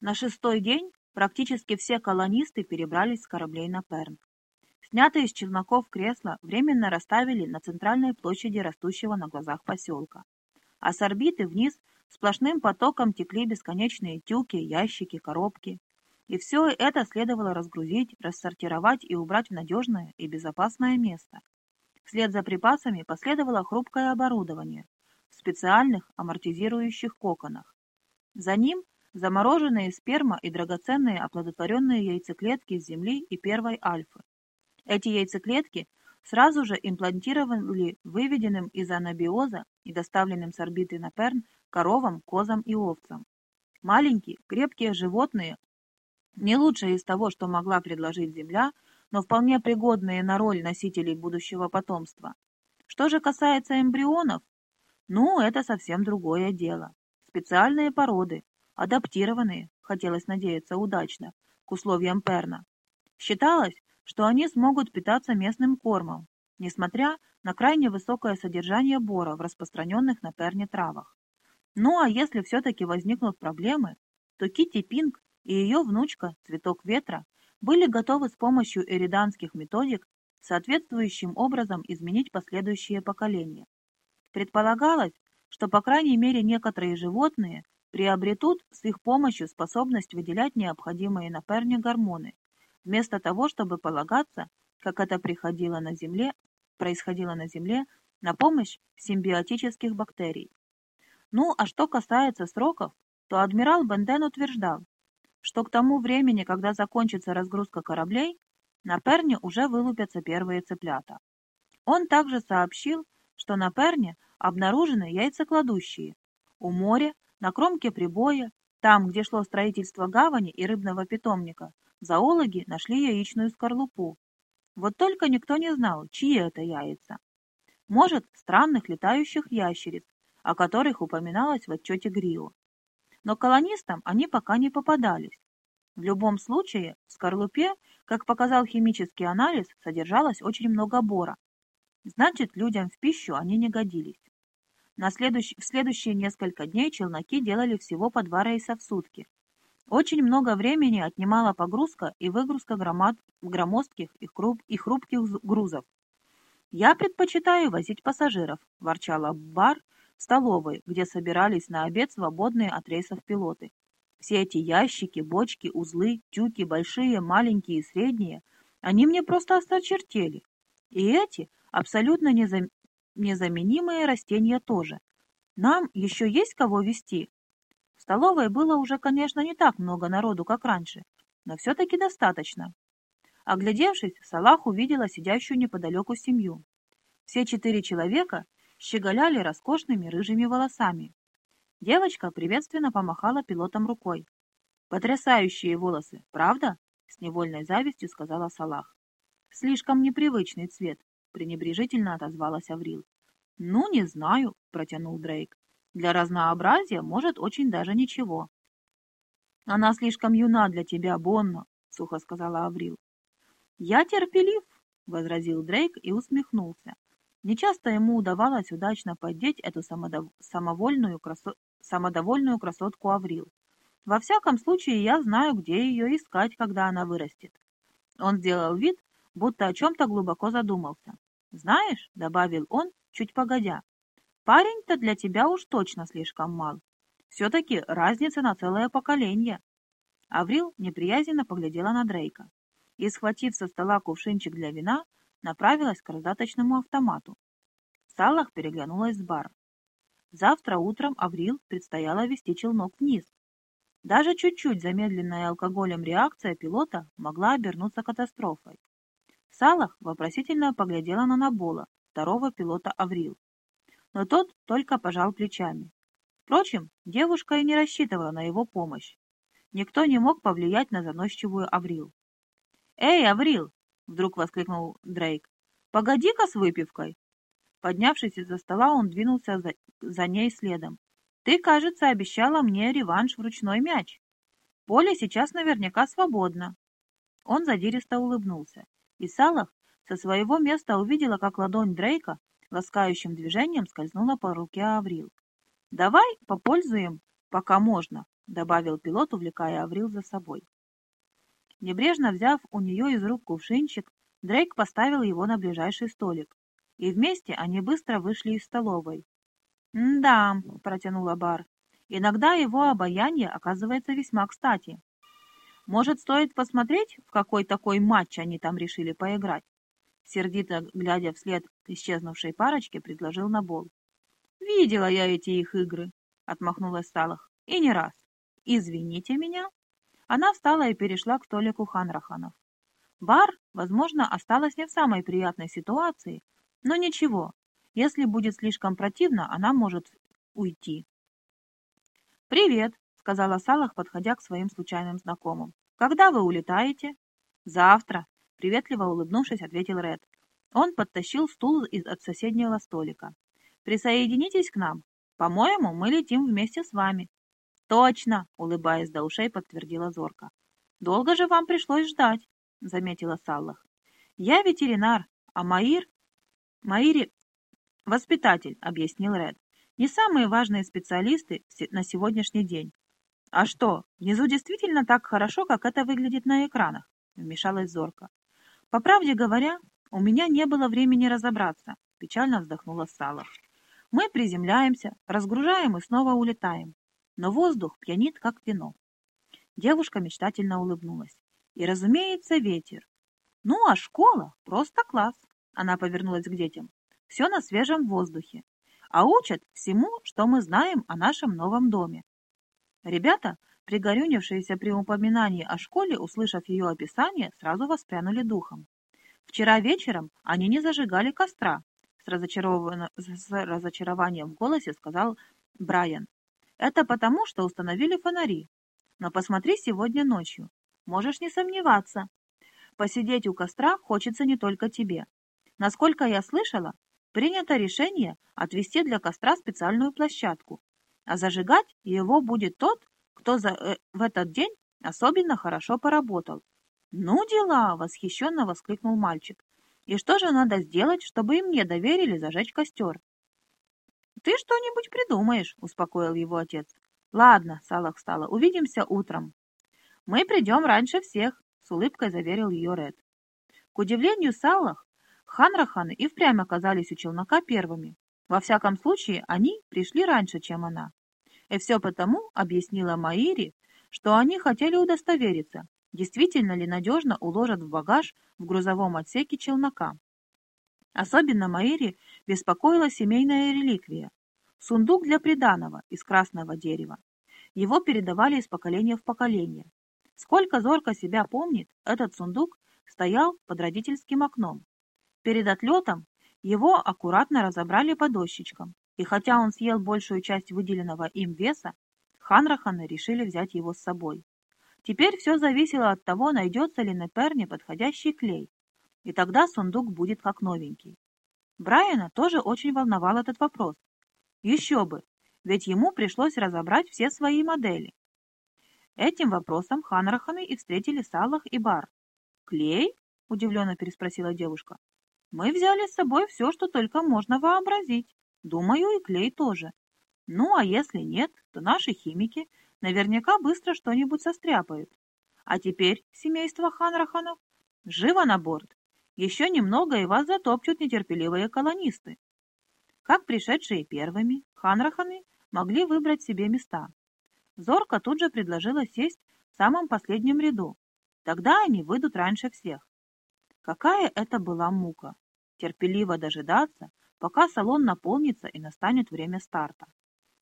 На шестой день практически все колонисты перебрались с кораблей на Перн. Снятые из челноков кресла временно расставили на центральной площади растущего на глазах поселка. А с орбиты вниз сплошным потоком текли бесконечные тюки, ящики, коробки. И все это следовало разгрузить, рассортировать и убрать в надежное и безопасное место. Вслед за припасами последовало хрупкое оборудование в специальных амортизирующих коконах. За ним замороженные сперма и драгоценные оплодотворенные яйцеклетки с Земли и первой альфы. Эти яйцеклетки сразу же имплантировали выведенным из анабиоза и доставленным с орбиты на Перн коровам, козам и овцам. Маленькие, крепкие животные, не лучшее из того, что могла предложить Земля, но вполне пригодные на роль носителей будущего потомства. Что же касается эмбрионов, ну, это совсем другое дело. Специальные породы, адаптированные, хотелось надеяться удачно, к условиям Перна. Считалось, что они смогут питаться местным кормом, несмотря на крайне высокое содержание бора в распространенных на Перне травах. Ну а если все-таки возникнут проблемы, то Китти Пинг и ее внучка, Цветок Ветра, были готовы с помощью эриданских методик соответствующим образом изменить последующие поколения. Предполагалось, что по крайней мере некоторые животные приобретут с их помощью способность выделять необходимые на перне гормоны, вместо того, чтобы полагаться, как это приходило на Земле, происходило на Земле, на помощь симбиотических бактерий. Ну, а что касается сроков, то адмирал Бенден утверждал, что к тому времени, когда закончится разгрузка кораблей, на Перне уже вылупятся первые цыплята. Он также сообщил, что на Перне обнаружены яйцекладущие. У моря, на кромке прибоя, там, где шло строительство гавани и рыбного питомника, Зоологи нашли яичную скорлупу. Вот только никто не знал, чьи это яйца. Может, странных летающих ящериц, о которых упоминалось в отчете Грио. Но колонистам они пока не попадались. В любом случае, в скорлупе, как показал химический анализ, содержалось очень много бора. Значит, людям в пищу они не годились. На следующ... В следующие несколько дней челноки делали всего по два рейса в сутки, очень много времени отнимала погрузка и выгрузка громад, громоздких и, хруп, и хрупких грузов. «Я предпочитаю возить пассажиров», – ворчала бар в столовой, где собирались на обед свободные от рейсов пилоты. «Все эти ящики, бочки, узлы, тюки, большие, маленькие и средние, они мне просто осточертели. И эти абсолютно незам... незаменимые растения тоже. Нам еще есть кого вести, столовой было уже, конечно, не так много народу, как раньше, но все-таки достаточно. Оглядевшись, Салах увидела сидящую неподалеку семью. Все четыре человека щеголяли роскошными рыжими волосами. Девочка приветственно помахала пилотам рукой. «Потрясающие волосы, правда?» — с невольной завистью сказала Салах. «Слишком непривычный цвет», — пренебрежительно отозвалась Аврил. «Ну, не знаю», — протянул Дрейк. Для разнообразия, может, очень даже ничего. «Она слишком юна для тебя, Бонна», — сухо сказала Аврил. «Я терпелив», — возразил Дрейк и усмехнулся. Нечасто ему удавалось удачно поддеть эту самодов... самовольную красо... самодовольную красотку Аврил. Во всяком случае, я знаю, где ее искать, когда она вырастет. Он сделал вид, будто о чем-то глубоко задумался. «Знаешь», — добавил он, чуть погодя, Парень-то для тебя уж точно слишком мал. Все-таки разница на целое поколение. Аврил неприязненно поглядела на Дрейка и, схватив со стола кувшинчик для вина, направилась к раздаточному автомату. Салах переглянулась с бар. Завтра утром Аврил предстояло вести челнок вниз. Даже чуть-чуть замедленная алкоголем реакция пилота могла обернуться катастрофой. Салах вопросительно поглядела на Набола, второго пилота Аврил но тот только пожал плечами. Впрочем, девушка и не рассчитывала на его помощь. Никто не мог повлиять на заносчивую Аврил. «Эй, Аврил!» — вдруг воскликнул Дрейк. «Погоди-ка с выпивкой!» Поднявшись из-за стола, он двинулся за, за ней следом. «Ты, кажется, обещала мне реванш в ручной мяч. Поле сейчас наверняка свободно». Он задиристо улыбнулся, и Салах со своего места увидела, как ладонь Дрейка ласкающим движением скользнула по руке Аврил. «Давай попользуем, пока можно, — добавил пилот, увлекая Аврил за собой. Небрежно взяв у нее из рук кувшинчик, Дрейк поставил его на ближайший столик, и вместе они быстро вышли из столовой. «Да», — протянула Бар, — «иногда его обаяние оказывается весьма кстати. Может, стоит посмотреть, в какой такой матч они там решили поиграть?» Сердито, глядя вслед исчезнувшей парочке, предложил Набол. «Видела я эти их игры», — отмахнулась Салах, — «и не раз. Извините меня». Она встала и перешла к столику Ханраханов. Бар, возможно, осталась не в самой приятной ситуации, но ничего, если будет слишком противно, она может уйти. «Привет», — сказала Салах, подходя к своим случайным знакомым. «Когда вы улетаете?» «Завтра», — приветливо улыбнувшись, ответил Ред. Он подтащил стул из от соседнего столика. «Присоединитесь к нам. По-моему, мы летим вместе с вами». «Точно!» — улыбаясь до ушей, подтвердила Зорка. «Долго же вам пришлось ждать», — заметила Саллах. «Я ветеринар, а Маир...» «Маири — воспитатель», — объяснил Ред. «Не самые важные специалисты на сегодняшний день». «А что, внизу действительно так хорошо, как это выглядит на экранах?» — вмешалась Зорка. «По правде говоря, у меня не было времени разобраться», — печально вздохнула Салах. «Мы приземляемся, разгружаем и снова улетаем но воздух пьянит, как вино. Девушка мечтательно улыбнулась. И, разумеется, ветер. Ну, а школа — просто класс. Она повернулась к детям. Все на свежем воздухе. А учат всему, что мы знаем о нашем новом доме. Ребята, пригорюнившиеся при упоминании о школе, услышав ее описание, сразу воспрянули духом. Вчера вечером они не зажигали костра, с, с разочарованием в голосе сказал Брайан. Это потому, что установили фонари. Но посмотри сегодня ночью. Можешь не сомневаться. Посидеть у костра хочется не только тебе. Насколько я слышала, принято решение отвести для костра специальную площадку, а зажигать его будет тот, кто за, э, в этот день особенно хорошо поработал. «Ну дела!» — восхищенно воскликнул мальчик. «И что же надо сделать, чтобы и мне доверили зажечь костер?» «Ты что-нибудь придумаешь», — успокоил его отец. «Ладно», — Салах встала, — «увидимся утром». «Мы придем раньше всех», — с улыбкой заверил ее Ред. К удивлению Салах, Ханраханы и впрямь оказались у челнока первыми. Во всяком случае, они пришли раньше, чем она. И все потому, объяснила Маири, что они хотели удостовериться, действительно ли надежно уложат в багаж в грузовом отсеке челнока. Особенно Маири беспокоила семейная реликвия – сундук для приданого из красного дерева. Его передавали из поколения в поколение. Сколько Зорка себя помнит, этот сундук стоял под родительским окном. Перед отлетом его аккуратно разобрали по дощечкам, и хотя он съел большую часть выделенного им веса, Ханраханы решили взять его с собой. Теперь все зависело от того, найдется ли на Перне подходящий клей, и тогда сундук будет как новенький. Брайана тоже очень волновал этот вопрос. Еще бы, ведь ему пришлось разобрать все свои модели. Этим вопросом Ханраханы и встретили Салах и Бар. «Клей?» – удивленно переспросила девушка. «Мы взяли с собой все, что только можно вообразить. Думаю, и клей тоже. Ну, а если нет, то наши химики наверняка быстро что-нибудь состряпают. А теперь, семейство Ханраханов, живо на борт еще немного, и вас затопчут нетерпеливые колонисты. Как пришедшие первыми, ханраханы могли выбрать себе места. Зорка тут же предложила сесть в самом последнем ряду. Тогда они выйдут раньше всех. Какая это была мука! Терпеливо дожидаться, пока салон наполнится и настанет время старта.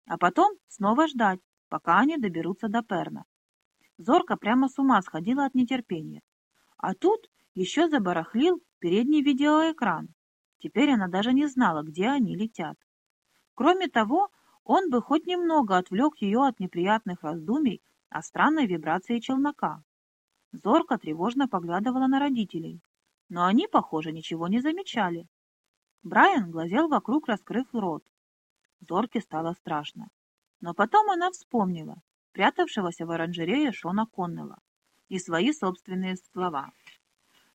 А потом снова ждать, пока они доберутся до Перна. Зорка прямо с ума сходила от нетерпения. А тут еще забарахлил передний видеоэкран. Теперь она даже не знала, где они летят. Кроме того, он бы хоть немного отвлек ее от неприятных раздумий о странной вибрации челнока. Зорка тревожно поглядывала на родителей, но они, похоже, ничего не замечали. Брайан глазел вокруг, раскрыв рот. Зорке стало страшно. Но потом она вспомнила прятавшегося в оранжерее Шона Коннелла и свои собственные слова.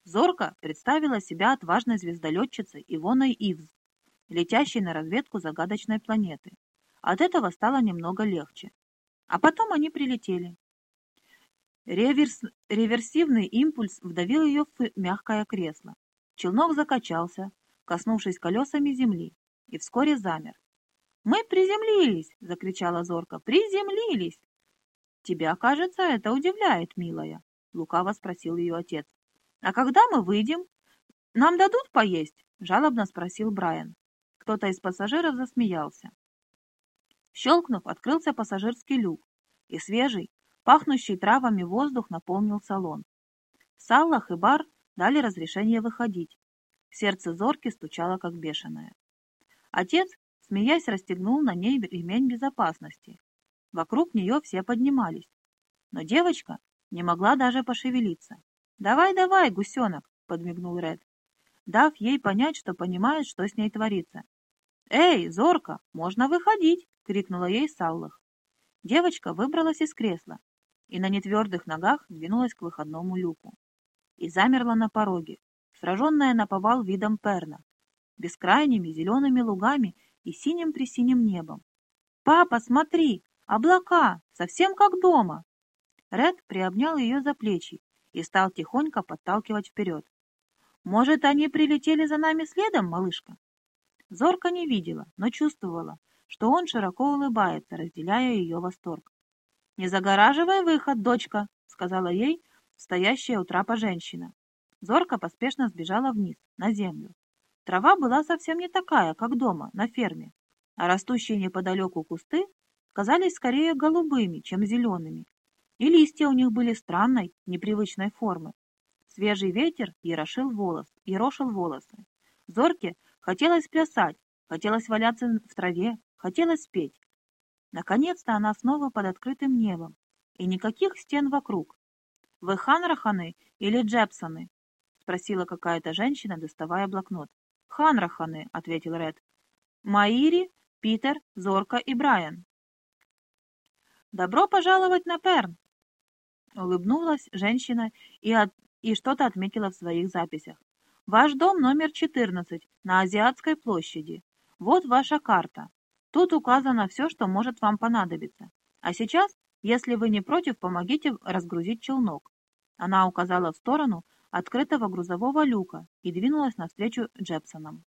Зорка представила себя отважной звездолетчицей Ивоной Ивз, летящей на разведку загадочной планеты. От этого стало немного легче. А потом они прилетели. Реверс... Реверсивный импульс вдавил ее в мягкое кресло. Челнок закачался, коснувшись колесами земли, и вскоре замер. «Мы приземлились!» — закричала Зорка. «Приземлились!» «Тебя, кажется, это удивляет, милая», — лукаво спросил ее отец. «А когда мы выйдем? Нам дадут поесть?» — жалобно спросил Брайан. Кто-то из пассажиров засмеялся. Щелкнув, открылся пассажирский люк, и свежий, пахнущий травами воздух наполнил салон. Саллах и Бар дали разрешение выходить. Сердце Зорки стучало, как бешеное. Отец, смеясь, расстегнул на ней ремень безопасности. Вокруг нее все поднимались. Но девочка не могла даже пошевелиться. «Давай, давай, гусенок!» — подмигнул Ред, дав ей понять, что понимает, что с ней творится. «Эй, Зорка, можно выходить!» — крикнула ей Саллах. Девочка выбралась из кресла и на нетвердых ногах двинулась к выходному люку. И замерла на пороге, сраженная на повал видом Перна, бескрайними зелеными лугами и синим-пресиним небом. «Папа, смотри! Облака! Совсем как дома!» Ред приобнял ее за плечи и стал тихонько подталкивать вперед. «Может, они прилетели за нами следом, малышка?» Зорка не видела, но чувствовала, что он широко улыбается, разделяя ее восторг. «Не загораживай выход, дочка!» — сказала ей стоящая у трапа женщина. Зорка поспешно сбежала вниз, на землю. Трава была совсем не такая, как дома, на ферме, а растущие неподалеку кусты казались скорее голубыми, чем зелеными, и листья у них были странной, непривычной формы. Свежий ветер ерошил волос, ерошил волосы. Зорке хотелось плясать, хотелось валяться в траве, хотелось петь. Наконец-то она снова под открытым небом, и никаких стен вокруг. «Вы Ханраханы или Джепсоны?» — спросила какая-то женщина, доставая блокнот. «Ханраханы», — ответил Ред. «Маири, Питер, Зорка и Брайан». «Добро пожаловать на Перн!» Улыбнулась женщина и, от... и что-то отметила в своих записях. «Ваш дом номер 14 на Азиатской площади. Вот ваша карта. Тут указано все, что может вам понадобиться. А сейчас, если вы не против, помогите разгрузить челнок». Она указала в сторону открытого грузового люка и двинулась навстречу Джепсонам.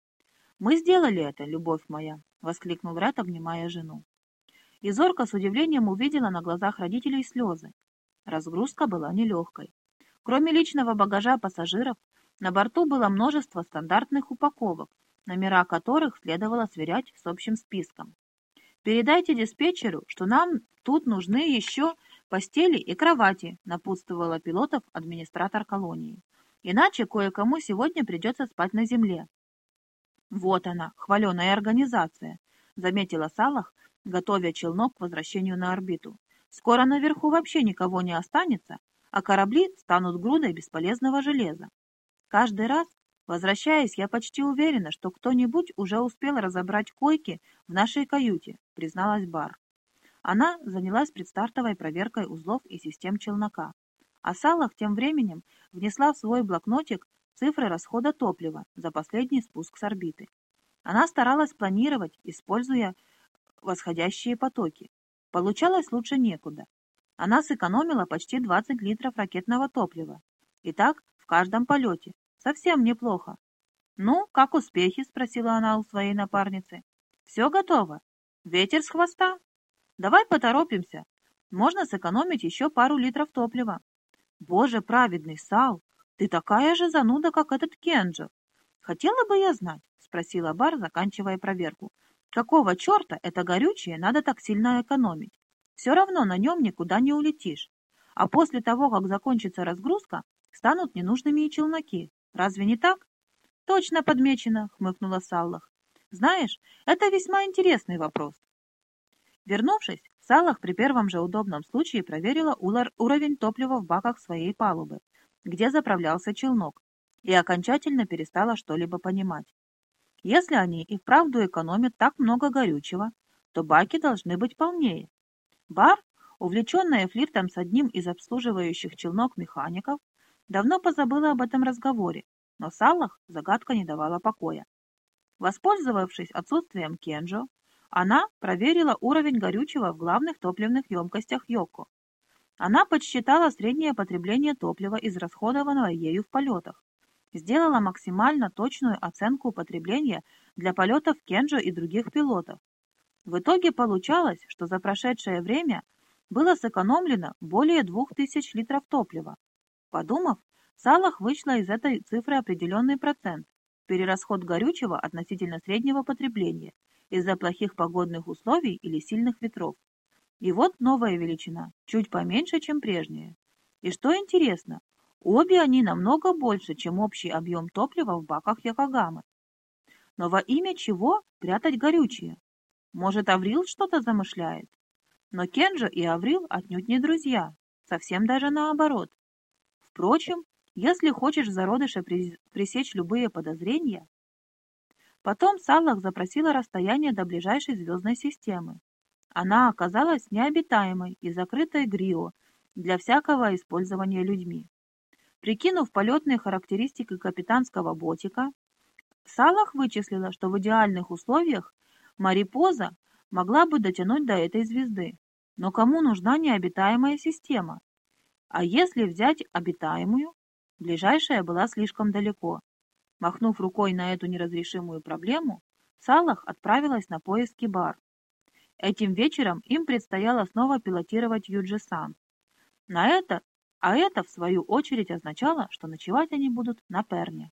«Мы сделали это, любовь моя!» — воскликнул Ред, обнимая жену. И Зорка с удивлением увидела на глазах родителей слезы. Разгрузка была нелегкой. Кроме личного багажа пассажиров, на борту было множество стандартных упаковок, номера которых следовало сверять с общим списком. «Передайте диспетчеру, что нам тут нужны еще постели и кровати», напутствовала пилотов администратор колонии. «Иначе кое-кому сегодня придется спать на земле». «Вот она, хваленая организация», — заметила Салах, готовя челнок к возвращению на орбиту. «Скоро наверху вообще никого не останется, а корабли станут грудой бесполезного железа. Каждый раз, возвращаясь, я почти уверена, что кто-нибудь уже успел разобрать койки в нашей каюте», — призналась Бар. Она занялась предстартовой проверкой узлов и систем челнока. А Салах тем временем внесла в свой блокнотик цифры расхода топлива за последний спуск с орбиты. Она старалась планировать, используя восходящие потоки. Получалось лучше некуда. Она сэкономила почти 20 литров ракетного топлива. И так в каждом полете. Совсем неплохо. «Ну, как успехи?» – спросила она у своей напарницы. «Все готово. Ветер с хвоста. Давай поторопимся. Можно сэкономить еще пару литров топлива». «Боже праведный, Сал, ты такая же зануда, как этот Кенджо. Хотела бы я знать?» – спросила Бар, заканчивая проверку. Какого черта это горючее надо так сильно экономить? Все равно на нем никуда не улетишь. А после того, как закончится разгрузка, станут ненужными и челноки. Разве не так? Точно подмечено, хмыкнула Саллах. Знаешь, это весьма интересный вопрос. Вернувшись, Салах при первом же удобном случае проверила уровень топлива в баках своей палубы, где заправлялся челнок, и окончательно перестала что-либо понимать. Если они и вправду экономят так много горючего, то баки должны быть полнее. Бар, увлеченная флиртом с одним из обслуживающих челнок механиков, давно позабыла об этом разговоре, но Салах загадка не давала покоя. Воспользовавшись отсутствием Кенджо, Она проверила уровень горючего в главных топливных емкостях Йоко. Она подсчитала среднее потребление топлива, израсходованного ею в полетах, сделала максимально точную оценку потребления для полетов Кенджо и других пилотов. В итоге получалось, что за прошедшее время было сэкономлено более 2000 литров топлива. Подумав, Салах вышла из этой цифры определенный процент, перерасход горючего относительно среднего потребления из-за плохих погодных условий или сильных ветров. И вот новая величина, чуть поменьше, чем прежняя. И что интересно, обе они намного больше, чем общий объем топлива в баках Якогамы. Но во имя чего прятать горючее? Может, Аврил что-то замышляет? Но Кенджо и Аврил отнюдь не друзья, совсем даже наоборот. Впрочем, если хочешь в зародыше пресечь любые подозрения... Потом Салах запросила расстояние до ближайшей звездной системы. Она оказалась необитаемой и закрытой Грио для всякого использования людьми. Прикинув полетные характеристики капитанского ботика, Салах вычислила, что в идеальных условиях Марипоза могла бы дотянуть до этой звезды. Но кому нужна необитаемая система? А если взять обитаемую, Ближайшая была слишком далеко. Махнув рукой на эту неразрешимую проблему, Салах отправилась на поиски бар. Этим вечером им предстояло снова пилотировать Юджи-сан. На это, а это, в свою очередь, означало, что ночевать они будут на Перне.